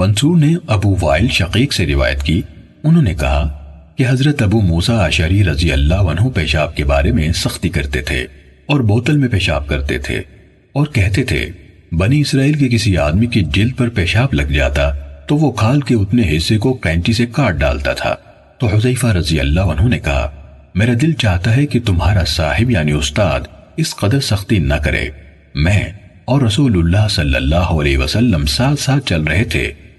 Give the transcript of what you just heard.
منصور نے ابو وائل شقیق سے روایت کی۔ انہوں نے کہا کہ حضرت ابو موسیٰ عشری رضی اللہ عنہ پیشاب کے بارے میں سختی کرتے تھے اور بوتل میں پیشاب کرتے تھے اور کہتے تھے، بنی اسرائیل کے کسی آدمی کی جلد پر پیشاب لگ جاتا تو وہ کھال کے اتنے حصے کو کینٹی سے کاٹ ڈالتا تھا۔ تو حضیفہ رضی اللہ عنہ نے کہا، میرا دل چاہتا ہے کہ تمہارا صاحب یعنی استاد اس قدر سختی نہ کرے۔ میں اور رسول اللہ صلی اللہ علیہ وسلم ساتھ ساتھ چل رہے تھے۔